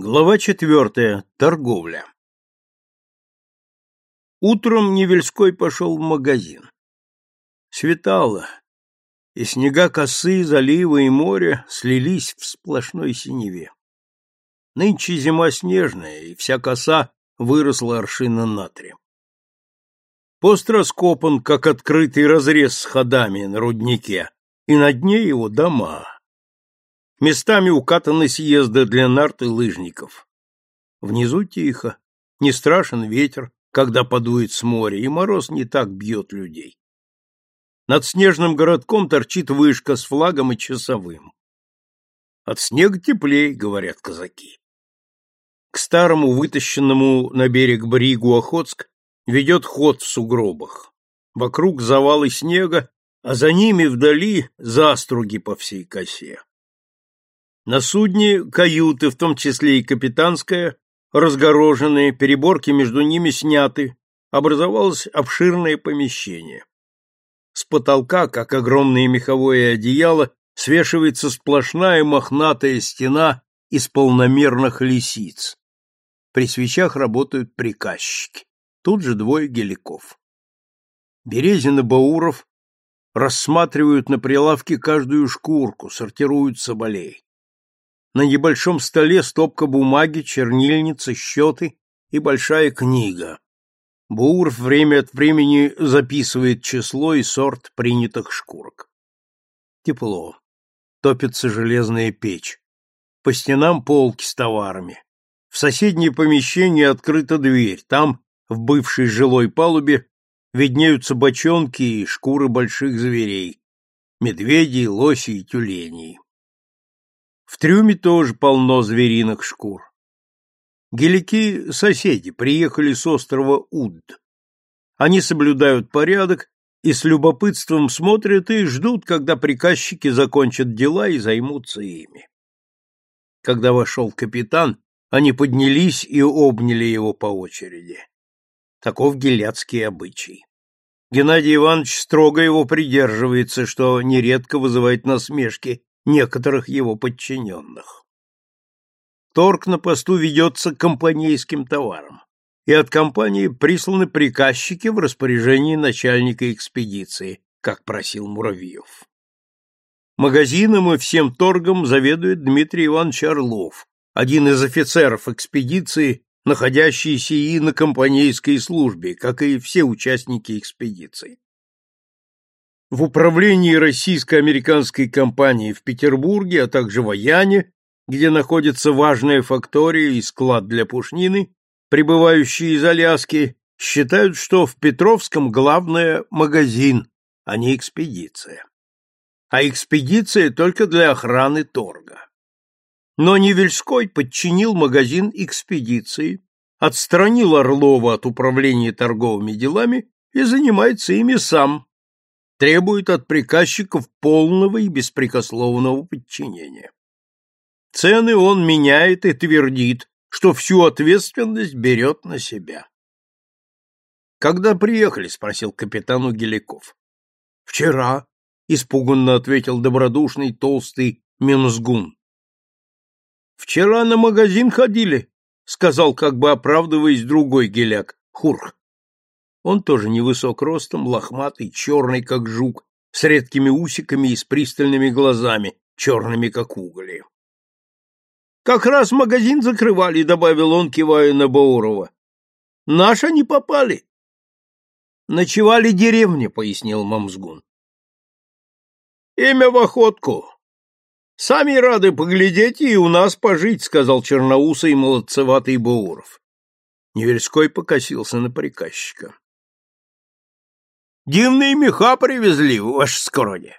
Глава четвертая. Торговля. Утром Невельской пошел в магазин. Светало, и снега косы, заливы и море слились в сплошной синеве. Нынче зима снежная, и вся коса выросла аршина на три. Пост раскопан, как открытый разрез с ходами на руднике, и на дне его дома. Местами укатаны съезды для нарт и лыжников. Внизу тихо, не страшен ветер, когда подует с моря, и мороз не так бьет людей. Над снежным городком торчит вышка с флагом и часовым. От снега теплей, говорят казаки. К старому вытащенному на берег бригу Охотск ведет ход в сугробах. Вокруг завалы снега, а за ними вдали заструги по всей косе. На судне каюты, в том числе и капитанская, разгороженные, переборки между ними сняты, образовалось обширное помещение. С потолка, как огромное меховое одеяло, свешивается сплошная мохнатая стена из полномерных лисиц. При свечах работают приказчики. Тут же двое геликов. Березин и Бауров рассматривают на прилавке каждую шкурку, сортируют соболей. На небольшом столе стопка бумаги, чернильница, счеты и большая книга. Бурф время от времени записывает число и сорт принятых шкурок. Тепло. Топится железная печь. По стенам полки с товарами. В соседнее помещение открыта дверь. Там, в бывшей жилой палубе, виднеются бочонки и шкуры больших зверей. Медведей, лосей и тюленей. В трюме тоже полно звериных шкур. Гелики — соседи, приехали с острова Уд. Они соблюдают порядок и с любопытством смотрят и ждут, когда приказчики закончат дела и займутся ими. Когда вошел капитан, они поднялись и обняли его по очереди. Таков геляцкий обычай. Геннадий Иванович строго его придерживается, что нередко вызывает насмешки некоторых его подчиненных. Торг на посту ведется компанейским товаром, и от компании присланы приказчики в распоряжении начальника экспедиции, как просил Муравьев. Магазином и всем торгом заведует Дмитрий Иванович Орлов, один из офицеров экспедиции, находящийся и на компанейской службе, как и все участники экспедиции. В управлении российско-американской компании в Петербурге, а также в Аяне, где находится важная фактория и склад для пушнины, прибывающие из Аляски, считают, что в Петровском главное магазин, а не экспедиция. А экспедиция только для охраны торга. Но Невельской подчинил магазин экспедиции, отстранил Орлова от управления торговыми делами и занимается ими сам, требует от приказчиков полного и беспрекословного подчинения. Цены он меняет и твердит, что всю ответственность берет на себя. «Когда приехали?» — спросил капитан у Геликов. «Вчера», — испуганно ответил добродушный толстый Мензгун. «Вчера на магазин ходили», — сказал, как бы оправдываясь другой геляк, Хурх. Он тоже невысок ростом, лохматый, черный, как жук, с редкими усиками и с пристальными глазами, черными, как угли. «Как раз магазин закрывали», — добавил он, кивая на Баурова. «Наши не попали». «Ночевали деревня», — пояснил Мамзгун. «Имя в охотку. Сами рады поглядеть и у нас пожить», — сказал черноусый молодцеватый Бауров. Невельской покосился на приказчика. Дивные меха привезли, ваше скородие.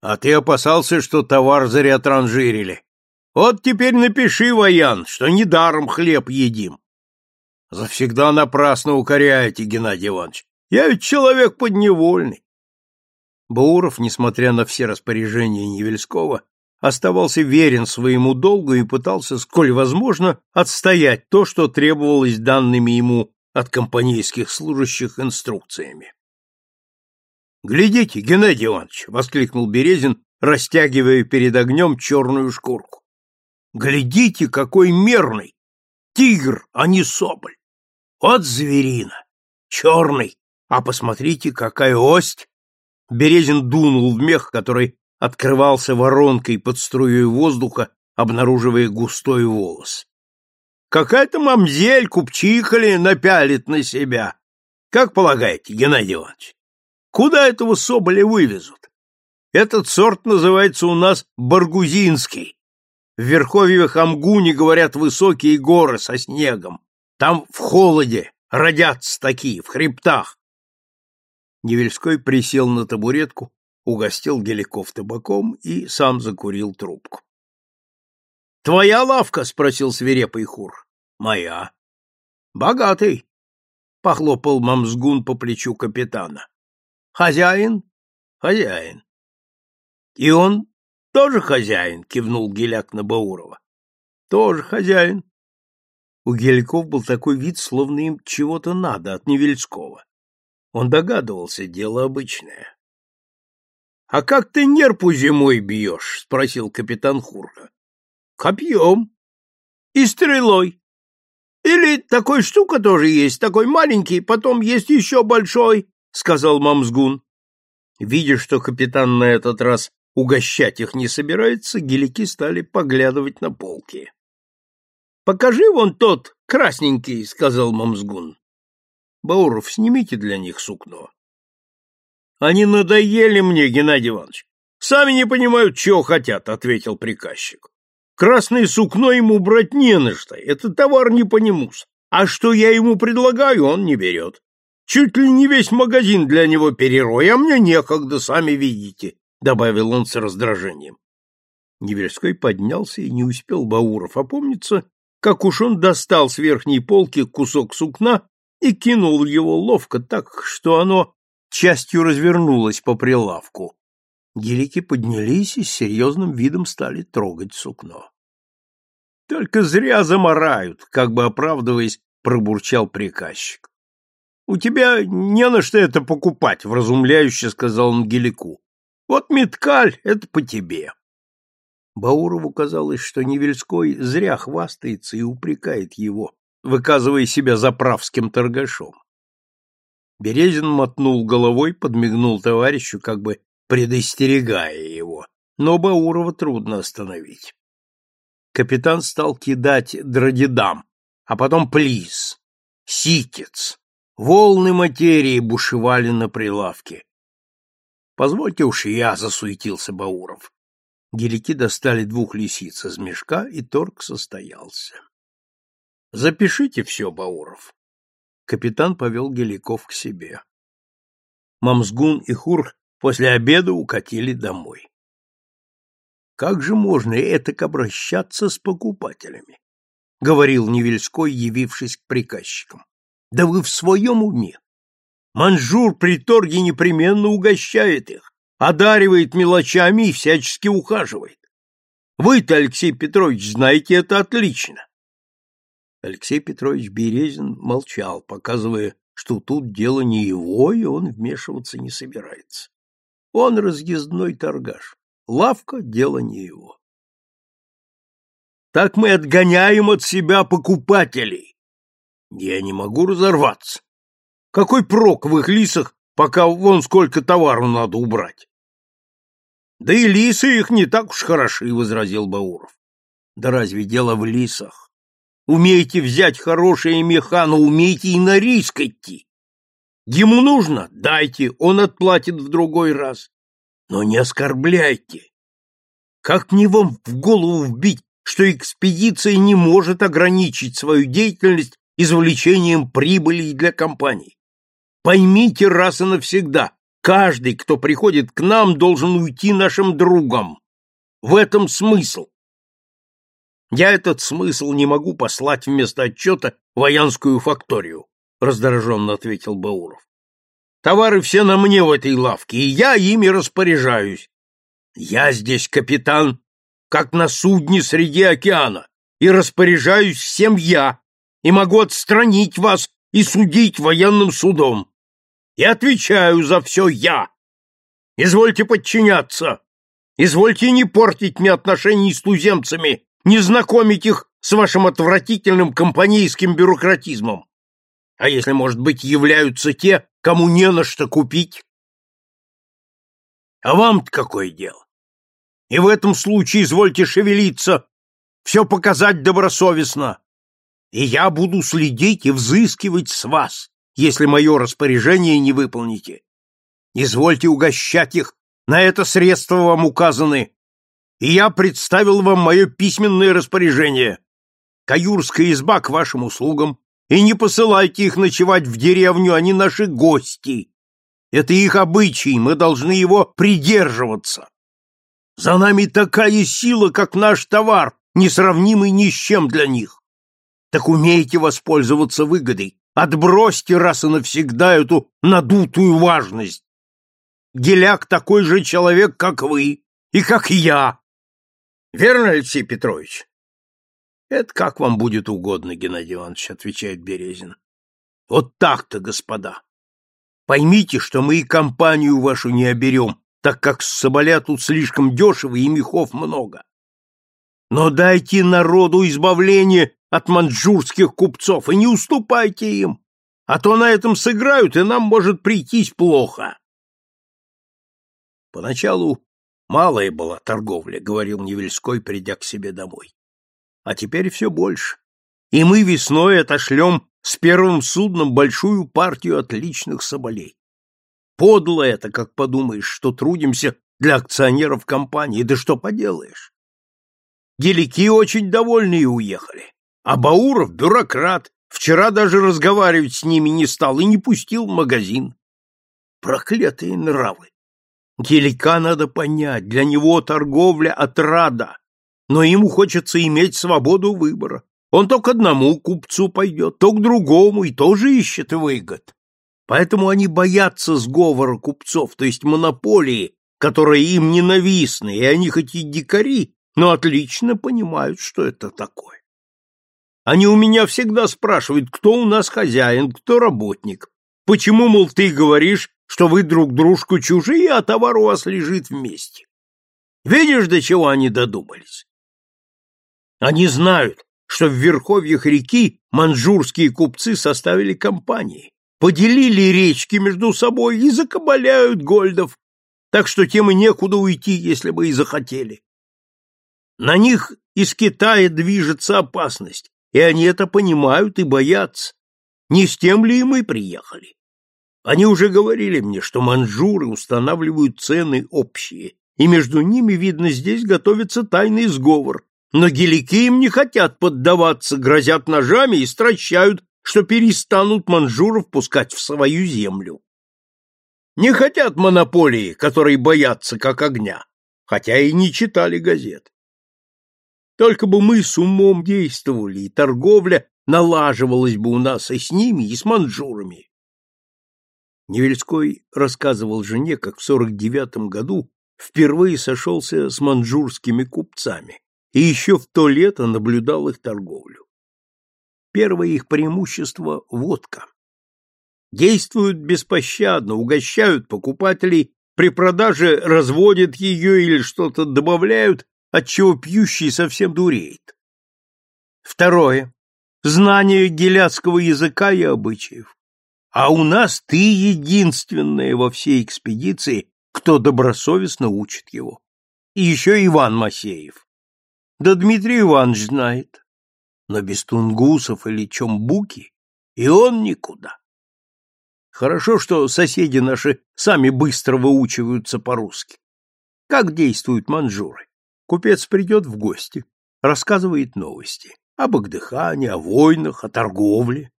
А ты опасался, что товар зря транжирили. Вот теперь напиши, Воян, что недаром хлеб едим. Завсегда напрасно укоряете, Геннадий Иванович. Я ведь человек подневольный. Бауров, несмотря на все распоряжения Невельского, оставался верен своему долгу и пытался, сколь возможно, отстоять то, что требовалось данными ему от компанейских служащих инструкциями. Глядите, Геннадий Иванович, воскликнул Березин, растягивая перед огнем черную шкурку. Глядите, какой мерный! Тигр, а не соболь! Вот зверина! Черный! А посмотрите, какая ость! Березин дунул в мех, который открывался воронкой под струей воздуха, обнаруживая густой волос. Какая-то мамзель купчихали напялит на себя. Как полагаете, Геннадий Иванович? Куда этого соболя вывезут? Этот сорт называется у нас баргузинский. В верховье Хамгуни, говорят, высокие горы со снегом. Там в холоде родятся такие, в хребтах. Невельской присел на табуретку, угостил Геликов табаком и сам закурил трубку. — Твоя лавка? — спросил свирепый хур. — Моя. — Богатый, — похлопал Мамсгун по плечу капитана. — Хозяин? — Хозяин. — И он тоже хозяин, — кивнул Геляк на Баурова. — Тоже хозяин. У Геляков был такой вид, словно им чего-то надо от Невельского. Он догадывался, дело обычное. — А как ты нерпу зимой бьешь? — спросил капитан Хурка. — Копьем. И стрелой. Или такой штука тоже есть, такой маленький, потом есть еще большой, — сказал Мамсгун. Видя, что капитан на этот раз угощать их не собирается, гелики стали поглядывать на полки. — Покажи вон тот, красненький, — сказал Мамсгун. — Бауров, снимите для них сукно. — Они надоели мне, Геннадий Иванович. Сами не понимают, чего хотят, — ответил приказчик. Красное сукно ему брать не на что, это товар не по нему. А что я ему предлагаю, он не берет. Чуть ли не весь магазин для него перерой, а мне некогда, сами видите добавил он с раздражением. Неверской поднялся и не успел Бауров опомниться, как уж он достал с верхней полки кусок сукна и кинул его ловко так, что оно частью развернулось по прилавку. Гелики поднялись и с серьезным видом стали трогать сукно. — Только зря заморают, как бы оправдываясь, пробурчал приказчик. — У тебя не на что это покупать, — вразумляюще сказал он Гелику. Вот меткаль — это по тебе. Баурову казалось, что Невельской зря хвастается и упрекает его, выказывая себя заправским торгашом. Березин мотнул головой, подмигнул товарищу, как бы предостерегая его, но Баурова трудно остановить. Капитан стал кидать дродидам, а потом плиз, ситец. Волны материи бушевали на прилавке. Позвольте уж я, засуетился Бауров. Гелики достали двух лисиц из мешка, и торг состоялся. Запишите все, Бауров. Капитан повел Геликов к себе. Мамсгун и Хур после обеда укатили домой. Как же можно этак обращаться с покупателями? говорил Невельской, явившись к приказчикам. Да вы в своем уме? Манжур при торге непременно угощает их, одаривает мелочами и всячески ухаживает. Вы-то, Алексей Петрович, знаете это отлично. Алексей Петрович Березин молчал, показывая, что тут дело не его, и он вмешиваться не собирается. Он разъездной торгаш. Лавка — дело не его. Так мы отгоняем от себя покупателей. Я не могу разорваться. Какой прок в их лисах, пока вон сколько товару надо убрать? Да и лисы их не так уж хороши, возразил Бауров. Да разве дело в лисах? Умеете взять хорошие меха, но умеете и на риск идти. Ему нужно, дайте, он отплатит в другой раз. Но не оскорбляйте. Как мне вам в голову вбить, что экспедиция не может ограничить свою деятельность извлечением прибыли для компании? Поймите раз и навсегда, каждый, кто приходит к нам, должен уйти нашим другом. В этом смысл. Я этот смысл не могу послать вместо отчета в Аянскую факторию, раздраженно ответил Бауров. Товары все на мне в этой лавке, и я ими распоряжаюсь. Я здесь капитан, как на судне среди океана, и распоряжаюсь всем я, и могу отстранить вас и судить военным судом и отвечаю за все я. Извольте подчиняться. Извольте не портить мне отношений с туземцами, не знакомить их с вашим отвратительным компанейским бюрократизмом. А если, может быть, являются те, кому не на что купить? А вам-то какое дело? И в этом случае извольте шевелиться, все показать добросовестно. И я буду следить и взыскивать с вас, если мое распоряжение не выполните. Извольте угощать их, на это средства вам указаны. И я представил вам мое письменное распоряжение. Каюрская изба к вашим услугам, и не посылайте их ночевать в деревню, они наши гости. Это их обычай, мы должны его придерживаться. За нами такая сила, как наш товар, несравнимый ни с чем для них. Так умеете воспользоваться выгодой, отбросьте раз и навсегда эту надутую важность. Геляк такой же человек, как вы, и как я. Верно, Алексей Петрович? Это как вам будет угодно, Геннадий Иванович, отвечает Березин. Вот так-то, господа. Поймите, что мы и компанию вашу не оберем, так как соболя тут слишком дешево и мехов много. Но дайте народу избавление от маньчжурских купцов и не уступайте им, а то на этом сыграют, и нам может прийтись плохо. Поначалу малая была торговля, говорил Невельской, придя к себе домой. А теперь все больше. И мы весной отошлем с первым судном большую партию отличных соболей. Подло это, как подумаешь, что трудимся для акционеров компании, да что поделаешь. Гелики очень довольные уехали, а Бауров — бюрократ, вчера даже разговаривать с ними не стал и не пустил в магазин. Проклятые нравы! Гелика надо понять, для него торговля отрада, но ему хочется иметь свободу выбора. Он то к одному купцу пойдет, то к другому, и тоже ищет выгод. Поэтому они боятся сговора купцов, то есть монополии, которая им ненавистна, и они хоть и дикари, но отлично понимают, что это такое. Они у меня всегда спрашивают, кто у нас хозяин, кто работник. Почему, мол, ты говоришь, что вы друг дружку чужие, а товар у вас лежит вместе? Видишь, до чего они додумались? Они знают, что в верховьях реки манжурские купцы составили компании, поделили речки между собой и закабаляют гольдов, так что тем и некуда уйти, если бы и захотели. На них из Китая движется опасность, и они это понимают и боятся. Не с тем ли и мы приехали? Они уже говорили мне, что манжуры устанавливают цены общие, и между ними, видно, здесь готовится тайный сговор. Но гелики им не хотят поддаваться, грозят ножами и стращают, что перестанут манжуров пускать в свою землю. Не хотят монополии, которые боятся как огня, хотя и не читали газет. Только бы мы с умом действовали, и торговля налаживалась бы у нас и с ними, и с манжурами. Невельской рассказывал жене, как в сорок девятом году впервые сошелся с манжурскими купцами и еще в то лето наблюдал их торговлю. Первое их преимущество – водка. Действуют беспощадно, угощают покупателей, при продаже разводят ее или что-то добавляют, отчего пьющий совсем дуреет. Второе. Знание геляцкого языка и обычаев. А у нас ты единственная во всей экспедиции, кто добросовестно учит его. И еще Иван Масеев. Да Дмитрий Иванович знает. Но без тунгусов или чомбуки и он никуда. Хорошо, что соседи наши сами быстро выучиваются по-русски. Как действуют манжуры? Купец придет в гости, рассказывает новости об их дыхании, о войнах, о торговле.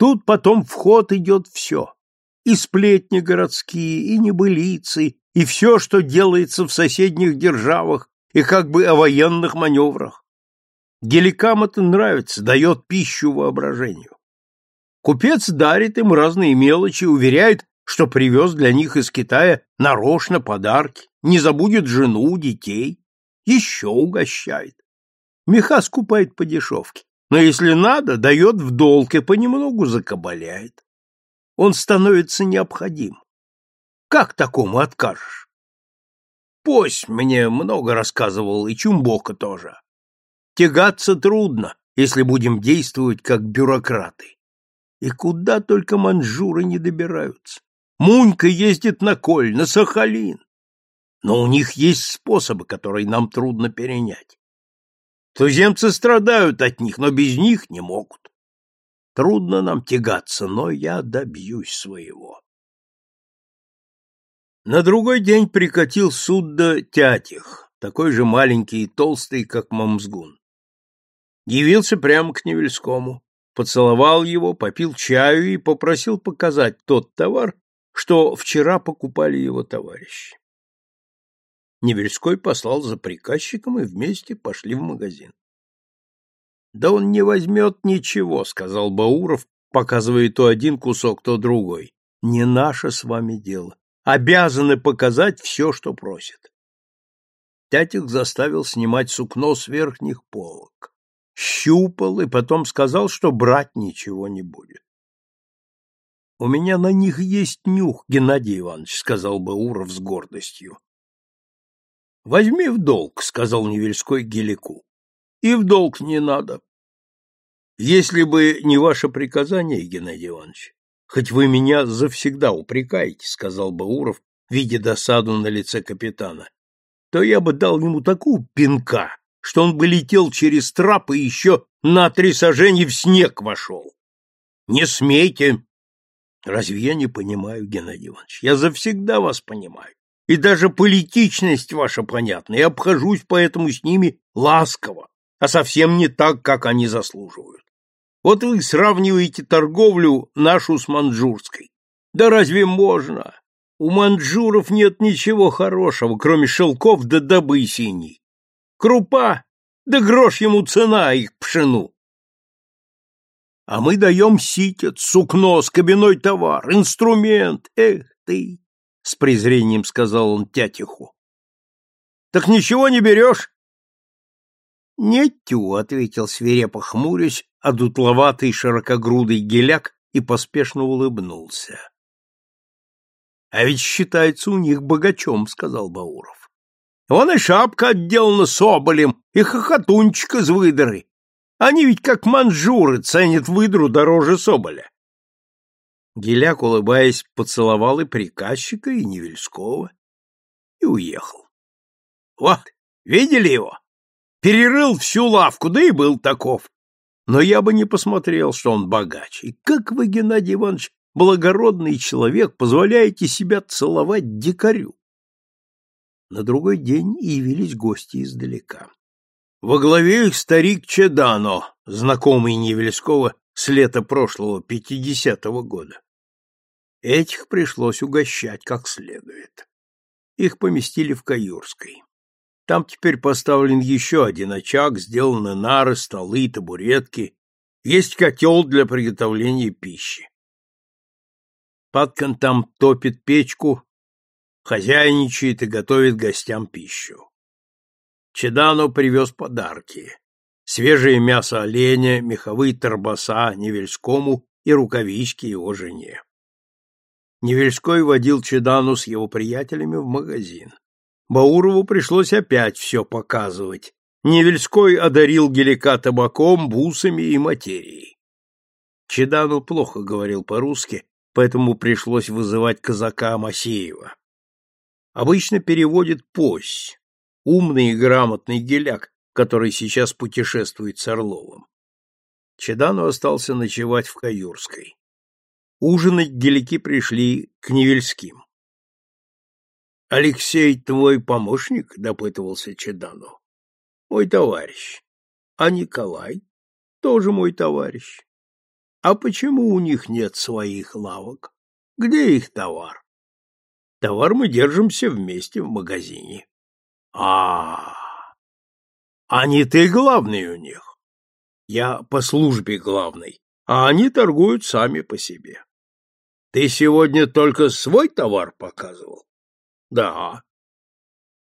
Тут потом в ход идет все. И сплетни городские, и небылицы, и все, что делается в соседних державах, и как бы о военных маневрах. Геликам это нравится, дает пищу воображению. Купец дарит им разные мелочи, уверяет, что привез для них из Китая нарочно подарки, не забудет жену, детей, еще угощает. Меха скупает по дешевке, но если надо, дает в долг и понемногу закабаляет. Он становится необходим. Как такому откажешь? Пось мне много рассказывал, и Чумбока тоже. Тягаться трудно, если будем действовать как бюрократы. И куда только манжуры не добираются. Мунька ездит на Коль, на Сахалин. Но у них есть способы, которые нам трудно перенять. Туземцы страдают от них, но без них не могут. Трудно нам тягаться, но я добьюсь своего. На другой день прикатил судно Тятих, такой же маленький и толстый, как Мамзгун. Явился прямо к Невельскому, поцеловал его, попил чаю и попросил показать тот товар, что вчера покупали его товарищи. Невельской послал за приказчиком, и вместе пошли в магазин. — Да он не возьмет ничего, — сказал Бауров, показывая то один кусок, то другой. — Не наше с вами дело. Обязаны показать все, что просит. Тятик заставил снимать сукно с верхних полок. Щупал и потом сказал, что брать ничего не будет. — У меня на них есть нюх, Геннадий Иванович, — сказал Бауров с гордостью. — Возьми в долг, — сказал Невельской Гелику. — И в долг не надо. — Если бы не ваше приказание, Геннадий Иванович, хоть вы меня завсегда упрекаете, — сказал Бауров, видя досаду на лице капитана, — то я бы дал ему такую пинка, что он бы летел через трап и еще на три сажени в снег вошел. Не смейте! Разве я не понимаю, Геннадий Иванович? Я завсегда вас понимаю и даже политичность ваша понятна, и обхожусь поэтому с ними ласково, а совсем не так, как они заслуживают. Вот вы сравниваете торговлю нашу с манжурской. Да разве можно? У манжуров нет ничего хорошего, кроме шелков да добы синей. Крупа, да грош ему цена их пшену. А мы даем ситец, сукно, скобяной товар, инструмент. Эх ты! — с презрением сказал он тятиху. — Так ничего не берешь? — Нетю, — ответил свирепо хмурясь, а дутловатый широкогрудый геляк и поспешно улыбнулся. — А ведь считается у них богачом, — сказал Бауров. — Вон и шапка отделана соболем, и хохотунчик из выдры. Они ведь как манжуры ценят выдру дороже соболя. Геляк, улыбаясь, поцеловал и приказчика, и Невельского, и уехал. Вот, видели его? Перерыл всю лавку, да и был таков. Но я бы не посмотрел, что он богач. И как вы, Геннадий Иванович, благородный человек, позволяете себя целовать дикарю? На другой день явились гости издалека. Во главе их старик Чедано, знакомый Невельского с лета прошлого пятидесятого года. Этих пришлось угощать как следует. Их поместили в Каюрской. Там теперь поставлен еще один очаг, сделаны нары, столы, табуретки. Есть котел для приготовления пищи. Паткан там топит печку, хозяйничает и готовит гостям пищу. Чедано привез подарки свежее мясо оленя, меховые торбоса Невельскому и рукавички его жене. Невельской водил Чедану с его приятелями в магазин. Баурову пришлось опять все показывать. Невельской одарил Гелика табаком, бусами и материей. Чедану плохо говорил по-русски, поэтому пришлось вызывать казака Масеева. Обычно переводит «пось», умный и грамотный геляк, который сейчас путешествует с Орловым. Чедану остался ночевать в Каюрской. Ужинать гелики пришли к Невельским. — Алексей твой помощник? — допытывался Чедану. — Мой товарищ. — А Николай? — Тоже мой товарищ. — А почему у них нет своих лавок? Где их товар? — Товар мы держимся вместе в магазине. — А не ты главный у них. Я по службе главный, а они торгуют сами по себе. Ты сегодня только свой товар показывал? Да.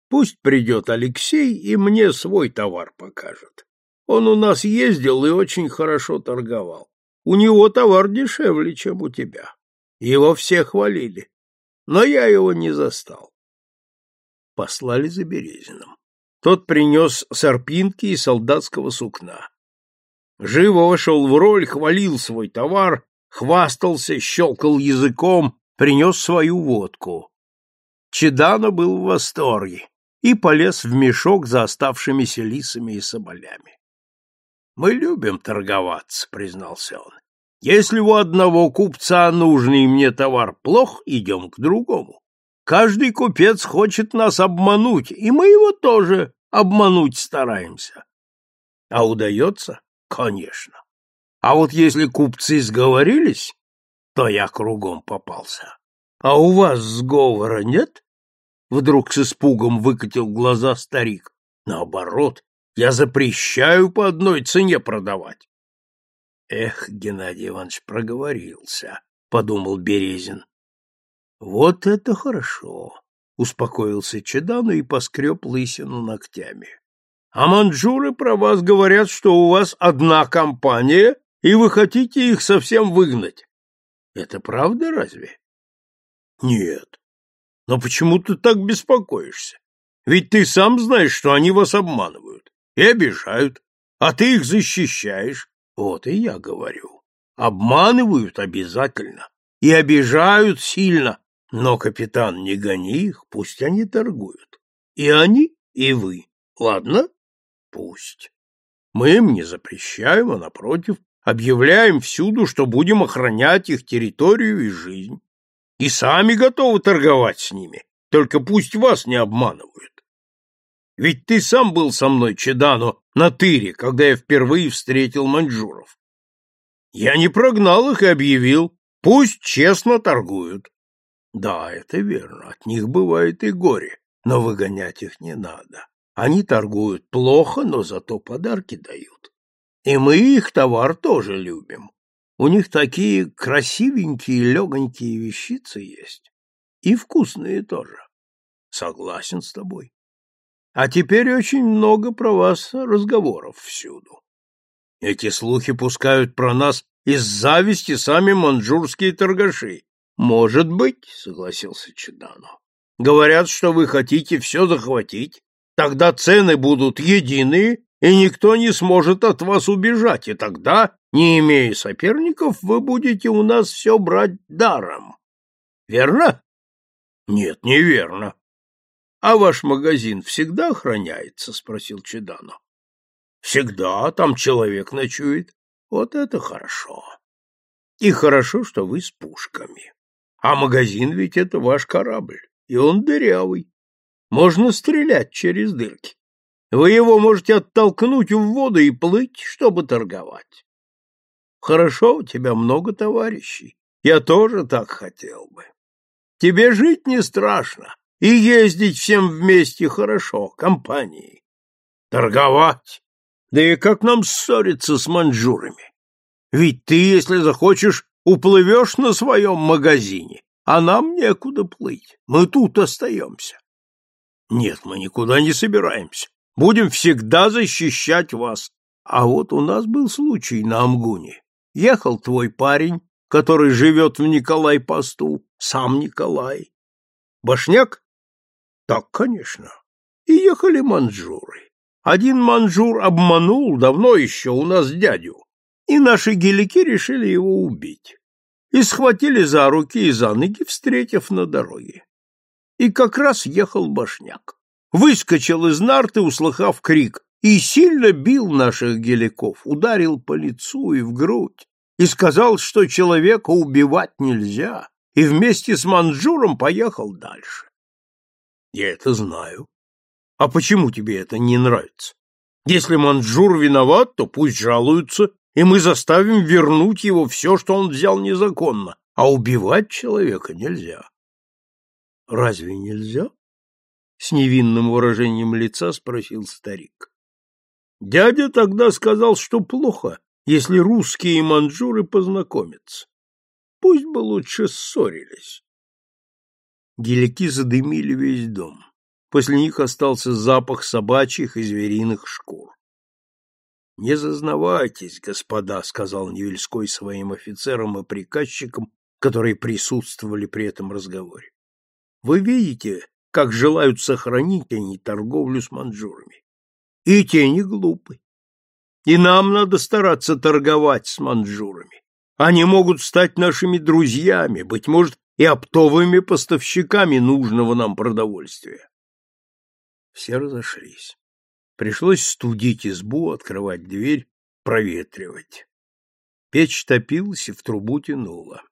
Пусть придет Алексей и мне свой товар покажет. Он у нас ездил и очень хорошо торговал. У него товар дешевле, чем у тебя. Его все хвалили, но я его не застал. Послали за Березиным. Тот принес сорпинки и солдатского сукна. Живо вошел в роль, хвалил свой товар, хвастался, щелкал языком, принес свою водку. Чедано был в восторге и полез в мешок за оставшимися лисами и соболями. — Мы любим торговаться, — признался он. — Если у одного купца нужный мне товар плох, идем к другому. Каждый купец хочет нас обмануть, и мы его тоже обмануть стараемся. А удается? Конечно. А вот если купцы сговорились, то я кругом попался. А у вас сговора нет? Вдруг с испугом выкатил глаза старик. Наоборот, я запрещаю по одной цене продавать. Эх, Геннадий Иванович проговорился, подумал Березин. Вот это хорошо, успокоился Чедану и поскреб лысину ногтями. А манджуры про вас говорят, что у вас одна компания, и вы хотите их совсем выгнать. Это правда разве? Нет. Но почему ты так беспокоишься? Ведь ты сам знаешь, что они вас обманывают и обижают, а ты их защищаешь. Вот и я говорю. Обманывают обязательно и обижают сильно, но, капитан, не гони их, пусть они торгуют. И они, и вы. Ладно? Пусть. Мы им не запрещаем, а, напротив, объявляем всюду, что будем охранять их территорию и жизнь. И сами готовы торговать с ними, только пусть вас не обманывают. Ведь ты сам был со мной, Чедано, на тыре, когда я впервые встретил маньчжуров. Я не прогнал их и объявил, пусть честно торгуют. Да, это верно, от них бывает и горе, но выгонять их не надо. Они торгуют плохо, но зато подарки дают. И мы их товар тоже любим. У них такие красивенькие, легонькие вещицы есть. И вкусные тоже. Согласен с тобой. А теперь очень много про вас разговоров всюду. Эти слухи пускают про нас из зависти сами манжурские торгаши. Может быть, согласился Чедано. Говорят, что вы хотите все захватить, тогда цены будут единые, и никто не сможет от вас убежать, и тогда, не имея соперников, вы будете у нас все брать даром. Верно? Нет, неверно. А ваш магазин всегда охраняется? спросил Чедано. Всегда, там человек ночует. Вот это хорошо. И хорошо, что вы с пушками. А магазин ведь это ваш корабль, и он дырявый. Можно стрелять через дырки. Вы его можете оттолкнуть в воду и плыть, чтобы торговать. Хорошо, у тебя много товарищей. Я тоже так хотел бы. Тебе жить не страшно, и ездить всем вместе хорошо, компанией. Торговать. Да и как нам ссориться с манжурами? Ведь ты, если захочешь, уплывешь на своем магазине, а нам некуда плыть. Мы тут остаемся. Нет, мы никуда не собираемся. Будем всегда защищать вас. А вот у нас был случай на Амгуне. Ехал твой парень, который живет в Николай-посту, сам Николай. Башняк? Так, конечно. И ехали манжуры. Один манжур обманул давно еще у нас дядю, и наши гелики решили его убить. И схватили за руки и за ноги, встретив на дороге. И как раз ехал башняк выскочил из нарты, услыхав крик, и сильно бил наших геликов, ударил по лицу и в грудь, и сказал, что человека убивать нельзя, и вместе с Манжуром поехал дальше. Я это знаю. А почему тебе это не нравится? Если Манжур виноват, то пусть жалуются, и мы заставим вернуть его все, что он взял незаконно, а убивать человека нельзя. Разве нельзя? с невинным выражением лица спросил старик. Дядя тогда сказал, что плохо, если русские и манжуры познакомятся. Пусть бы лучше ссорились. Гелики задымили весь дом. После них остался запах собачьих и звериных шкур. — Не зазнавайтесь, господа, — сказал Невельской своим офицерам и приказчикам, которые присутствовали при этом разговоре. — Вы видите, как желают сохранить они торговлю с манжурами. И те не глупы. И нам надо стараться торговать с манжурами. Они могут стать нашими друзьями, быть может, и оптовыми поставщиками нужного нам продовольствия. Все разошлись. Пришлось студить избу, открывать дверь, проветривать. Печь топилась и в трубу тянула.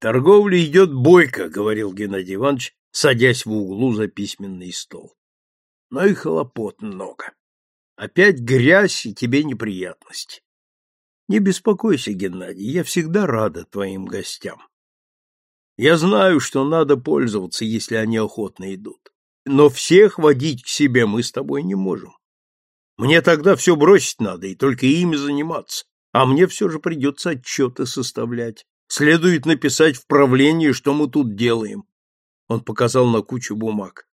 Торговля идет бойко, говорил Геннадий Иванович, садясь в углу за письменный стол. Но и хлопот много. Опять грязь и тебе неприятности. Не беспокойся, Геннадий, я всегда рада твоим гостям. Я знаю, что надо пользоваться, если они охотно идут. Но всех водить к себе мы с тобой не можем. Мне тогда все бросить надо и только ими заниматься, а мне все же придется отчеты составлять. Следует написать в правлении, что мы тут делаем. Он показал на кучу бумаг.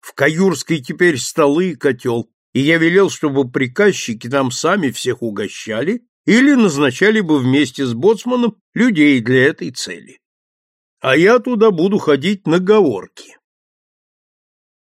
В Каюрской теперь столы и котел, и я велел, чтобы приказчики там сами всех угощали или назначали бы вместе с боцманом людей для этой цели. А я туда буду ходить на говорки.